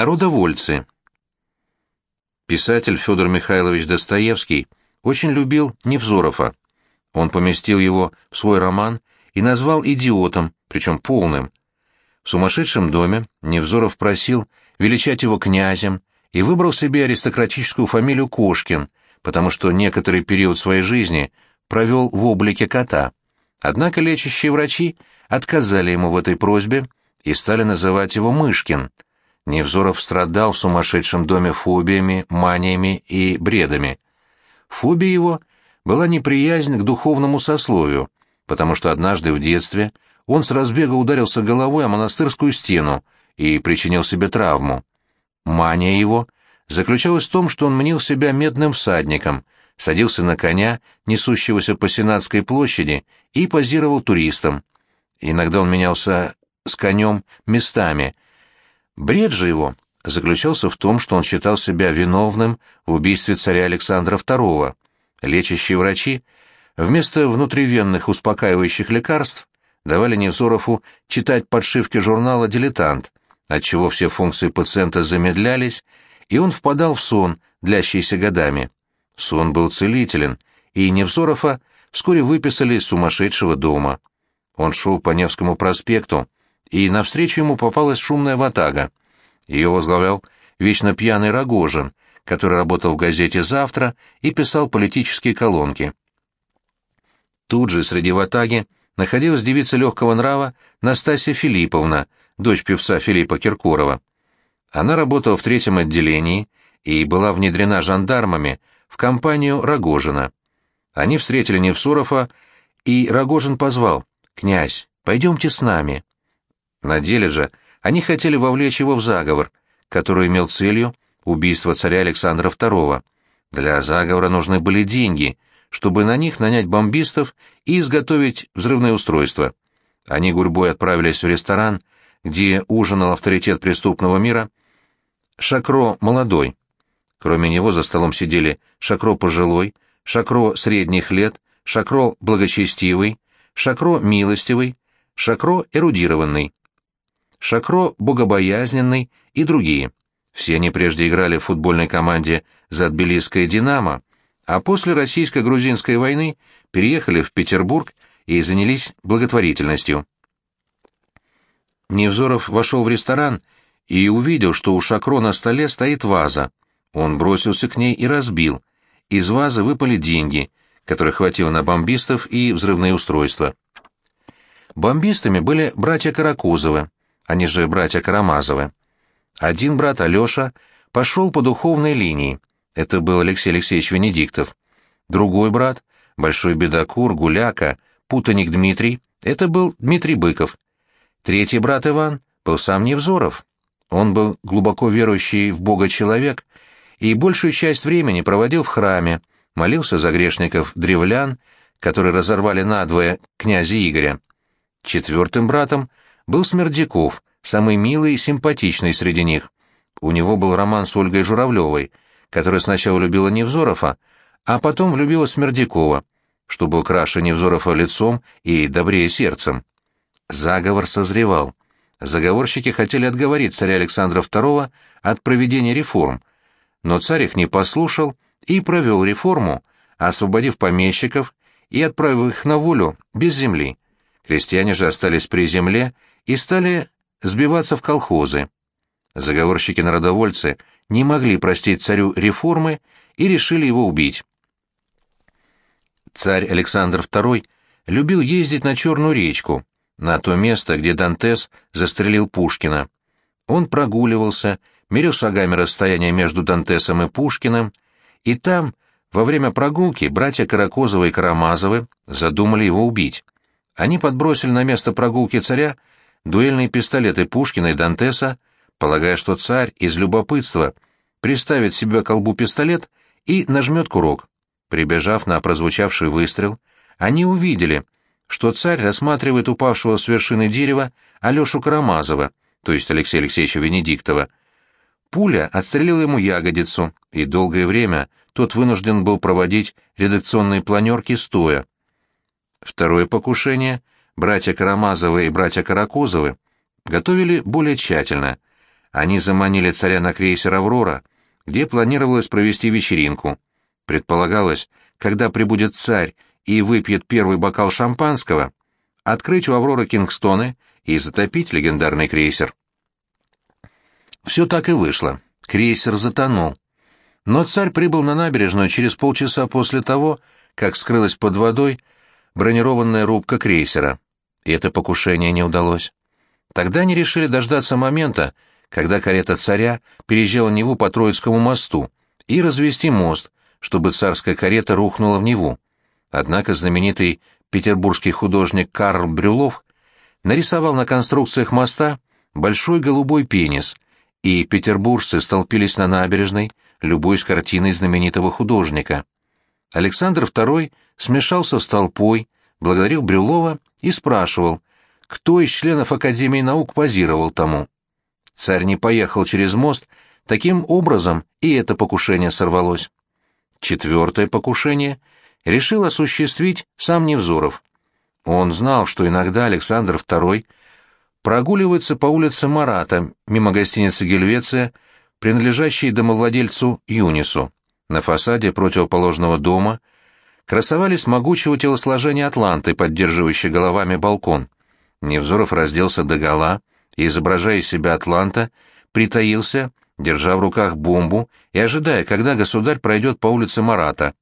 Народовольцы. Писатель Федор Михайлович Достоевский очень любил Невзорова. Он поместил его в свой роман и назвал идиотом, причем полным. В сумасшедшем доме Невзоров просил величать его князем и выбрал себе аристократическую фамилию Кошкин, потому что некоторый период своей жизни провел в облике кота. Однако лечащие врачи отказали ему в этой просьбе и стали называть его Мышкин. Невзоров страдал в сумасшедшем доме фобиями, маниями и бредами. Фобия его была неприязнь к духовному сословию, потому что однажды в детстве он с разбега ударился головой о монастырскую стену и причинил себе травму. Мания его заключалась в том, что он мнил себя медным всадником, садился на коня, несущегося по Сенатской площади, и позировал туристам. Иногда он менялся с конем местами. Бред же его заключался в том, что он считал себя виновным в убийстве царя Александра II. Лечащие врачи вместо внутривенных успокаивающих лекарств давали Невзорову читать подшивки журнала «Дилетант», отчего все функции пациента замедлялись, и он впадал в сон, длящийся годами. Сон был целителен, и Невзорова вскоре выписали из сумасшедшего дома. Он шел по Невскому проспекту, и навстречу ему попалась шумная ватага. Ее возглавлял вечно пьяный Рогожин, который работал в газете «Завтра» и писал политические колонки. Тут же среди ватаги находилась девица легкого нрава Настасья Филипповна, дочь певца Филиппа Киркорова. Она работала в третьем отделении и была внедрена жандармами в компанию Рогожина. Они встретили Невсурова, и Рогожин позвал «Князь, пойдемте с нами». На деле же они хотели вовлечь его в заговор, который имел целью убийство царя Александра II. Для заговора нужны были деньги, чтобы на них нанять бомбистов и изготовить взрывное устройство. Они гурьбой отправились в ресторан, где ужинал авторитет преступного мира Шакро молодой. Кроме него за столом сидели Шакро пожилой, Шакро средних лет, Шакро благочестивый, Шакро милостивый, Шакро эрудированный, Шакро богобоязненный и другие. Все они прежде играли в футбольной команде за Тбилисское «Динамо», а после российско-грузинской войны переехали в Петербург и занялись благотворительностью. Невзоров вошел в ресторан и увидел, что у Шакро на столе стоит ваза. Он бросился к ней и разбил. Из вазы выпали деньги, которых хватило на бомбистов и взрывные устройства. Бомбистами были братья Каракузовы, они же братья Карамазовы. Один брат, Алеша, пошел по духовной линии. Это был Алексей Алексеевич Венедиктов. Другой брат, большой бедокур, гуляка, путаник Дмитрий, это был Дмитрий Быков. Третий брат Иван был сам Невзоров. Он был глубоко верующий в Бога человек и большую часть времени проводил в храме, молился за грешников древлян, которые разорвали надвое князя Игоря. Четвертым братом был Смердяков, самый милый и симпатичный среди них. У него был роман с Ольгой Журавлевой, которая сначала любила Невзорова, а потом влюбила Смердякова, что был краше Невзорова лицом и добрее сердцем. Заговор созревал. Заговорщики хотели отговорить царя Александра II от проведения реформ, но царь их не послушал и провел реформу, освободив помещиков и отправив их на волю без земли. Крестьяне же остались при земле и стали сбиваться в колхозы. Заговорщики-народовольцы не могли простить царю реформы и решили его убить. Царь Александр II любил ездить на Черную речку, на то место, где Дантес застрелил Пушкина. Он прогуливался, мерил шагами расстояние между Дантесом и Пушкиным, и там, во время прогулки, братья Каракозовы и Карамазовы задумали его убить. Они подбросили на место прогулки царя дуэльные пистолеты Пушкина и Дантеса, полагая, что царь из любопытства приставит себе к колбу пистолет и нажмет курок. Прибежав на прозвучавший выстрел, они увидели, что царь рассматривает упавшего с вершины дерева Алешу Карамазова, то есть Алексея Алексеевича Венедиктова. Пуля отстрелила ему ягодицу, и долгое время тот вынужден был проводить редакционные планерки стоя. Второе покушение братья Карамазовы и братья Каракозовы готовили более тщательно. они заманили царя на крейсер «Аврора», где планировалось провести вечеринку. Предполагалось, когда прибудет царь и выпьет первый бокал шампанского, открыть у «Авроры» Кингстоны и затопить легендарный крейсер. Все так и вышло. Крейсер затонул. Но царь прибыл на набережную через полчаса после того, как скрылась под водой бронированная рубка крейсера. И это покушение не удалось. Тогда они решили дождаться момента, когда карета царя переезжала Неву по Троицкому мосту, и развести мост, чтобы царская карета рухнула в Неву. Однако знаменитый петербургский художник Карл Брюлов нарисовал на конструкциях моста большой голубой пенис, и петербуржцы столпились на набережной, любуясь картиной знаменитого художника. Александр II смешался с толпой, благодарил Брюлова и спрашивал, кто из членов Академии наук позировал тому. Царь не поехал через мост, таким образом и это покушение сорвалось. Четвертое покушение решил осуществить сам Невзоров. Он знал, что иногда Александр II прогуливается по улице Марата, мимо гостиницы «Гельвеция», принадлежащей домовладельцу Юнису. На фасаде противоположного дома красовались могучего телосложения атланты, поддерживающие головами балкон. Невзоров разделся догола и, изображая из себя атланта, притаился, держа в руках бомбу и ожидая, когда государь пройдет по улице Марата.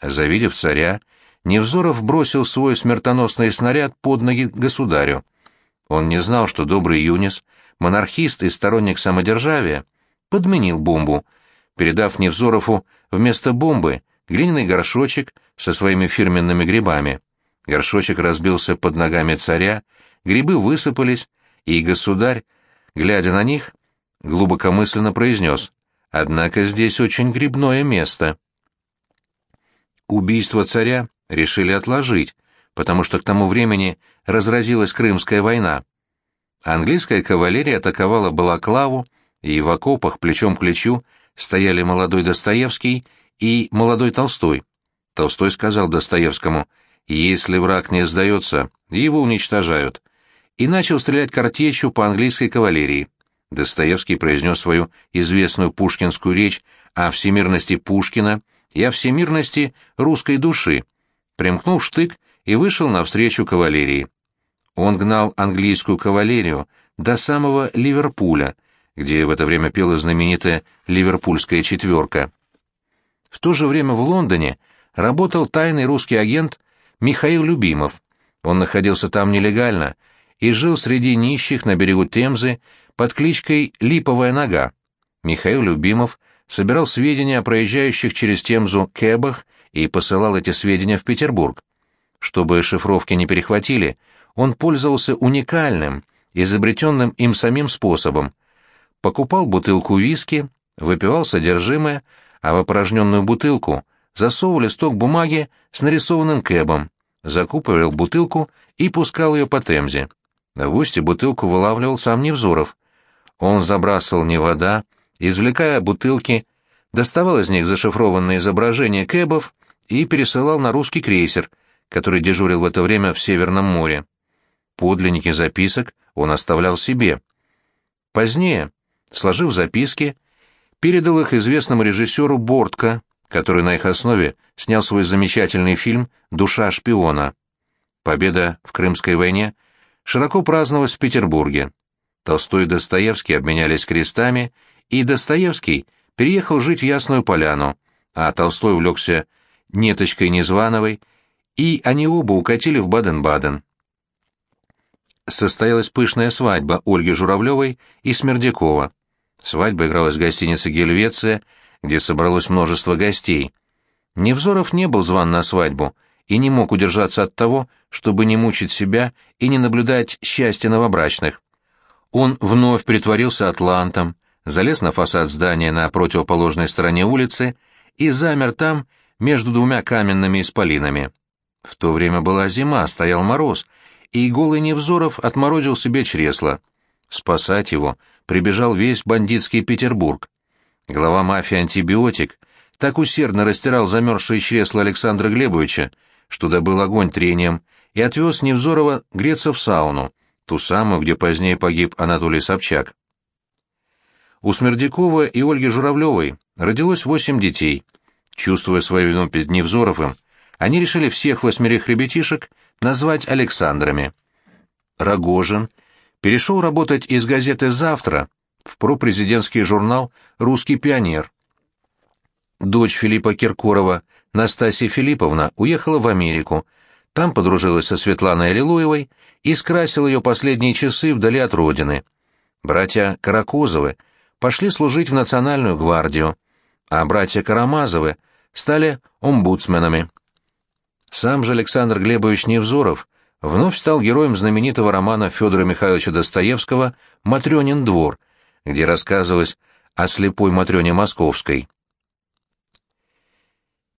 Завидев царя, Невзоров бросил свой смертоносный снаряд под ноги государю. Он не знал, что добрый Юнис, монархист и сторонник самодержавия, подменил бомбу, передав Невзорову вместо бомбы глиняный горшочек со своими фирменными грибами. Горшочек разбился под ногами царя, грибы высыпались, и государь, глядя на них, глубокомысленно произнес «Однако здесь очень грибное место». Убийство царя решили отложить, потому что к тому времени разразилась Крымская война. Английская кавалерия атаковала Балаклаву, и в окопах плечом к плечу стояли молодой Достоевский и молодой Толстой. Толстой сказал Достоевскому, «Если враг не сдается, его уничтожают», и начал стрелять картечью по английской кавалерии. Достоевский произнес свою известную пушкинскую речь о всемирности Пушкина и о всемирности русской души, примкнул штык и вышел навстречу кавалерии. Он гнал английскую кавалерию до самого Ливерпуля, где в это время пела знаменитая «Ливерпульская четверка». В то же время в Лондоне работал тайный русский агент Михаил Любимов. Он находился там нелегально и жил среди нищих на берегу Темзы под кличкой «Липовая нога». Михаил Любимов собирал сведения о проезжающих через Темзу кэбах и посылал эти сведения в Петербург. Чтобы шифровки не перехватили, он пользовался уникальным, изобретенным им самим способом – покупал бутылку виски, выпивал содержимое, а в опорожненную бутылку засовывал листок бумаги с нарисованным кэбом, закупорил бутылку и пускал ее по темзе. В устье бутылку вылавливал сам Невзоров. Он забрасывал не вода, извлекая бутылки, доставал из них зашифрованные изображения кэбов и пересылал на русский крейсер, который дежурил в это время в Северном море. Подлинники записок он оставлял себе. Позднее, сложив записки, передал их известному режиссеру Бортко, который на их основе снял свой замечательный фильм «Душа шпиона». Победа в Крымской войне широко праздновалась в Петербурге. Толстой и Достоевский обменялись крестами, и Достоевский переехал жить в Ясную Поляну, а Толстой увлекся Неточкой Незвановой, и они оба укатили в Баден-Баден. Состоялась пышная свадьба Ольги Журавлевой и Смердякова. Свадьба игралась в гостинице «Гельвеция», где собралось множество гостей. Невзоров не был зван на свадьбу и не мог удержаться от того, чтобы не мучить себя и не наблюдать счастья новобрачных. Он вновь притворился атлантом, залез на фасад здания на противоположной стороне улицы и замер там между двумя каменными исполинами. В то время была зима, стоял мороз, и голый Невзоров отморозил себе чресло. Спасать его прибежал весь бандитский Петербург. Глава мафии «Антибиотик» так усердно растирал замерзшие чресла Александра Глебовича, что добыл огонь трением, и отвез Невзорова греться в сауну, ту самую, где позднее погиб Анатолий Собчак. у Смердякова и Ольги Журавлевой родилось восемь детей. Чувствуя свою вину перед Невзоровым, они решили всех восьмерых ребятишек назвать Александрами. Рогожин перешел работать из газеты «Завтра» в пропрезидентский журнал «Русский пионер». Дочь Филиппа Киркорова, Настасья Филипповна, уехала в Америку, там подружилась со Светланой Аллилуевой и скрасила ее последние часы вдали от родины. Братья Каракозовы пошли служить в Национальную гвардию, а братья Карамазовы стали омбудсменами. Сам же Александр Глебович Невзоров вновь стал героем знаменитого романа Федора Михайловича Достоевского «Матрёнин двор», где рассказывалось о слепой Матрёне Московской.